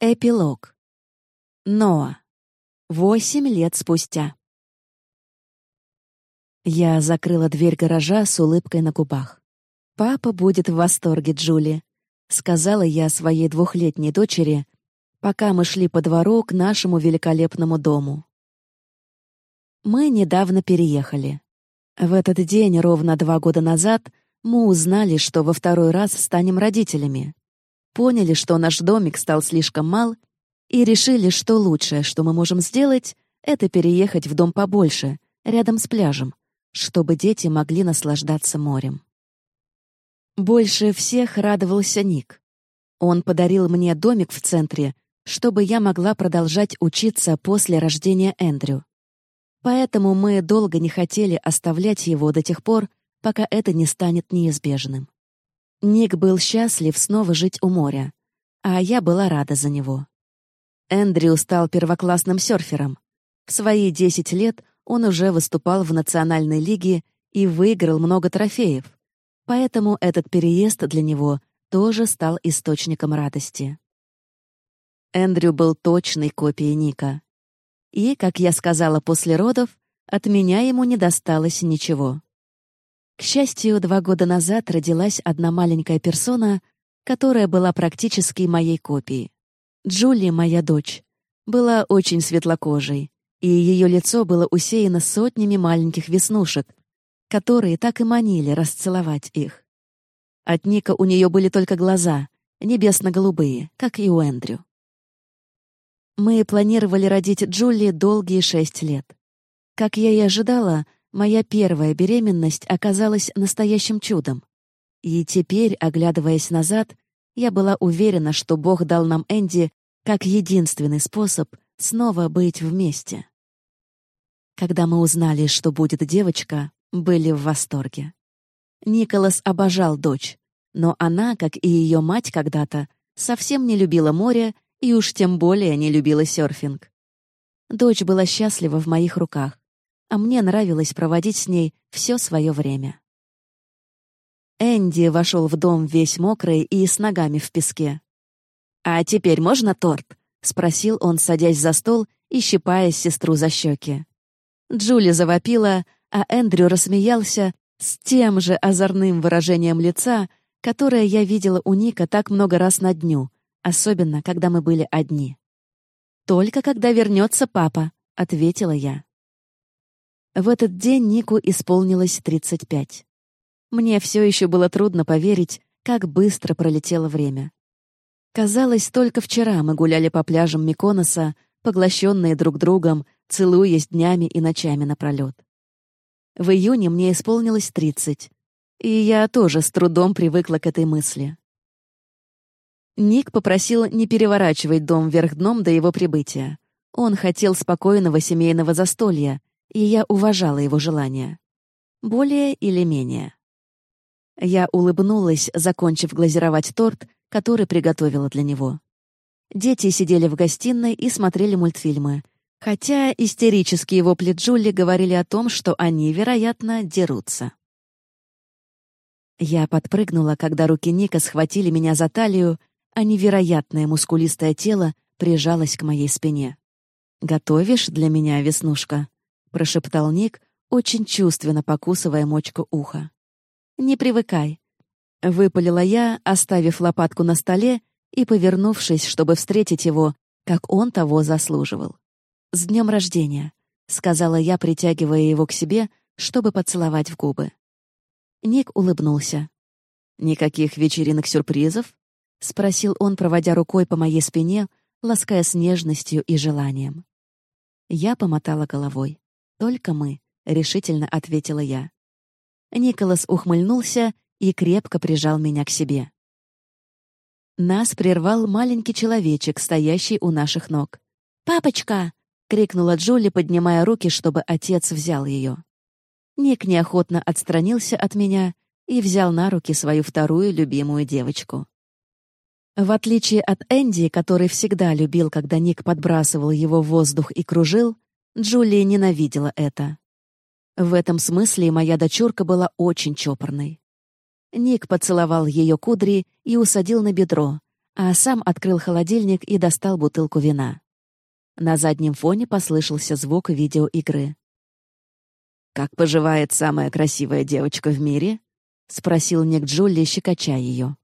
Эпилог. Ноа. Восемь лет спустя. Я закрыла дверь гаража с улыбкой на губах. «Папа будет в восторге, Джули», — сказала я своей двухлетней дочери, пока мы шли по двору к нашему великолепному дому. Мы недавно переехали. В этот день, ровно два года назад, мы узнали, что во второй раз станем родителями поняли, что наш домик стал слишком мал, и решили, что лучшее, что мы можем сделать, это переехать в дом побольше, рядом с пляжем, чтобы дети могли наслаждаться морем. Больше всех радовался Ник. Он подарил мне домик в центре, чтобы я могла продолжать учиться после рождения Эндрю. Поэтому мы долго не хотели оставлять его до тех пор, пока это не станет неизбежным. Ник был счастлив снова жить у моря, а я была рада за него. Эндрю стал первоклассным серфером. В свои 10 лет он уже выступал в национальной лиге и выиграл много трофеев, поэтому этот переезд для него тоже стал источником радости. Эндрю был точной копией Ника. И, как я сказала после родов, от меня ему не досталось ничего. К счастью, два года назад родилась одна маленькая персона, которая была практически моей копией. Джули, моя дочь, была очень светлокожей, и ее лицо было усеяно сотнями маленьких веснушек, которые так и манили расцеловать их. От Ника у нее были только глаза, небесно-голубые, как и у Эндрю. Мы планировали родить Джули долгие шесть лет. Как я и ожидала, Моя первая беременность оказалась настоящим чудом. И теперь, оглядываясь назад, я была уверена, что Бог дал нам Энди как единственный способ снова быть вместе. Когда мы узнали, что будет девочка, были в восторге. Николас обожал дочь, но она, как и ее мать когда-то, совсем не любила море и уж тем более не любила серфинг. Дочь была счастлива в моих руках, а мне нравилось проводить с ней все свое время. Энди вошел в дом весь мокрый и с ногами в песке. «А теперь можно торт?» — спросил он, садясь за стол и щипая сестру за щеки. Джули завопила, а Эндрю рассмеялся с тем же озорным выражением лица, которое я видела у Ника так много раз на дню, особенно когда мы были одни. «Только когда вернется папа», — ответила я. В этот день Нику исполнилось 35. Мне все еще было трудно поверить, как быстро пролетело время. Казалось, только вчера мы гуляли по пляжам Миконоса, поглощенные друг другом, целуясь днями и ночами напролет. В июне мне исполнилось 30, и я тоже с трудом привыкла к этой мысли. Ник попросил не переворачивать дом вверх дном до его прибытия. Он хотел спокойного семейного застолья, и я уважала его желание. Более или менее. Я улыбнулась, закончив глазировать торт, который приготовила для него. Дети сидели в гостиной и смотрели мультфильмы, хотя истерические вопли Джули говорили о том, что они, вероятно, дерутся. Я подпрыгнула, когда руки Ника схватили меня за талию, а невероятное мускулистое тело прижалось к моей спине. «Готовишь для меня, Веснушка?» — прошептал Ник, очень чувственно покусывая мочку уха. «Не привыкай», — выпалила я, оставив лопатку на столе и повернувшись, чтобы встретить его, как он того заслуживал. «С днем рождения», — сказала я, притягивая его к себе, чтобы поцеловать в губы. Ник улыбнулся. «Никаких вечеринок-сюрпризов?» — спросил он, проводя рукой по моей спине, лаская с нежностью и желанием. Я помотала головой. «Только мы», — решительно ответила я. Николас ухмыльнулся и крепко прижал меня к себе. Нас прервал маленький человечек, стоящий у наших ног. «Папочка!» — крикнула Джули, поднимая руки, чтобы отец взял ее. Ник неохотно отстранился от меня и взял на руки свою вторую любимую девочку. В отличие от Энди, который всегда любил, когда Ник подбрасывал его в воздух и кружил, Джулия ненавидела это. В этом смысле моя дочурка была очень чопорной. Ник поцеловал ее кудри и усадил на бедро, а сам открыл холодильник и достал бутылку вина. На заднем фоне послышался звук видеоигры. «Как поживает самая красивая девочка в мире?» — спросил Ник Джулли, щекоча ее.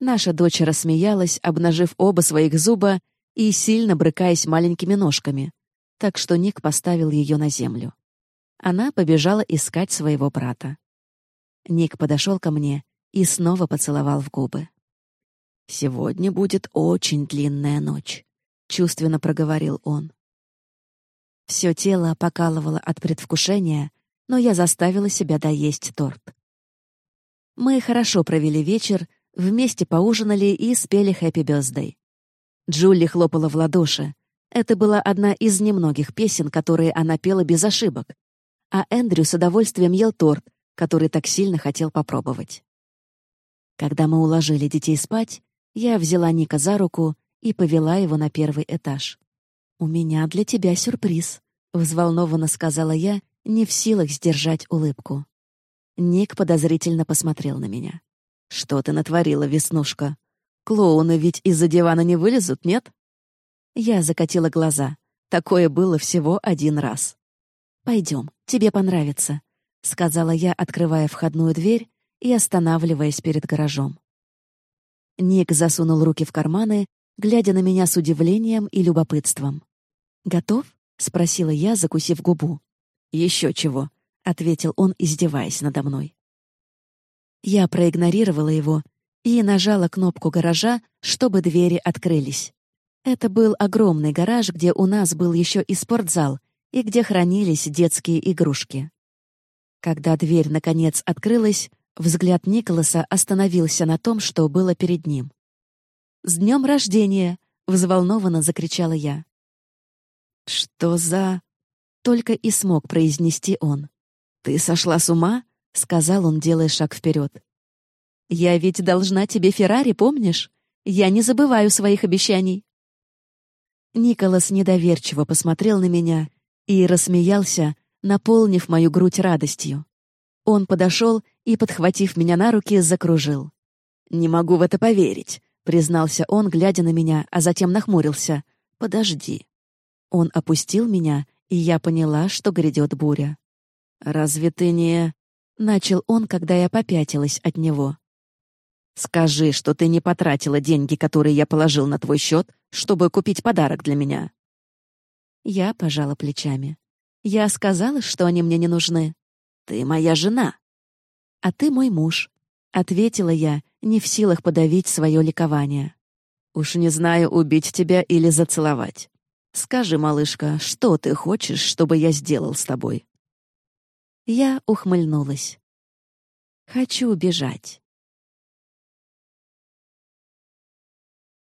Наша дочь рассмеялась, обнажив оба своих зуба и сильно брыкаясь маленькими ножками, так что Ник поставил ее на землю. Она побежала искать своего брата. Ник подошел ко мне и снова поцеловал в губы. «Сегодня будет очень длинная ночь», — чувственно проговорил он. Все тело покалывало от предвкушения, но я заставила себя доесть торт. Мы хорошо провели вечер, вместе поужинали и спели «Хэппи Бёздэй». Джулли хлопала в ладоши. Это была одна из немногих песен, которые она пела без ошибок. А Эндрю с удовольствием ел торт, который так сильно хотел попробовать. Когда мы уложили детей спать, я взяла Ника за руку и повела его на первый этаж. «У меня для тебя сюрприз», — взволнованно сказала я, не в силах сдержать улыбку. Ник подозрительно посмотрел на меня. «Что ты натворила, Веснушка? Клоуны ведь из-за дивана не вылезут, нет?» Я закатила глаза. Такое было всего один раз. «Пойдем, тебе понравится», — сказала я, открывая входную дверь и останавливаясь перед гаражом. Ник засунул руки в карманы, глядя на меня с удивлением и любопытством. «Готов?» — спросила я, закусив губу. «Еще чего», — ответил он, издеваясь надо мной. Я проигнорировала его и нажала кнопку гаража, чтобы двери открылись. Это был огромный гараж, где у нас был еще и спортзал, и где хранились детские игрушки. Когда дверь, наконец, открылась, Взгляд Николаса остановился на том, что было перед ним. «С днем рождения!» — взволнованно закричала я. «Что за...» — только и смог произнести он. «Ты сошла с ума?» — сказал он, делая шаг вперед. «Я ведь должна тебе Феррари, помнишь? Я не забываю своих обещаний». Николас недоверчиво посмотрел на меня и рассмеялся, наполнив мою грудь радостью. Он подошел и, подхватив меня на руки, закружил. «Не могу в это поверить», — признался он, глядя на меня, а затем нахмурился. «Подожди». Он опустил меня, и я поняла, что грядет буря. «Разве ты не...» — начал он, когда я попятилась от него. «Скажи, что ты не потратила деньги, которые я положил на твой счет, чтобы купить подарок для меня». Я пожала плечами. Я сказала, что они мне не нужны. «Ты моя жена». «А ты мой муж», — ответила я, не в силах подавить свое ликование. «Уж не знаю, убить тебя или зацеловать. Скажи, малышка, что ты хочешь, чтобы я сделал с тобой?» Я ухмыльнулась. «Хочу убежать».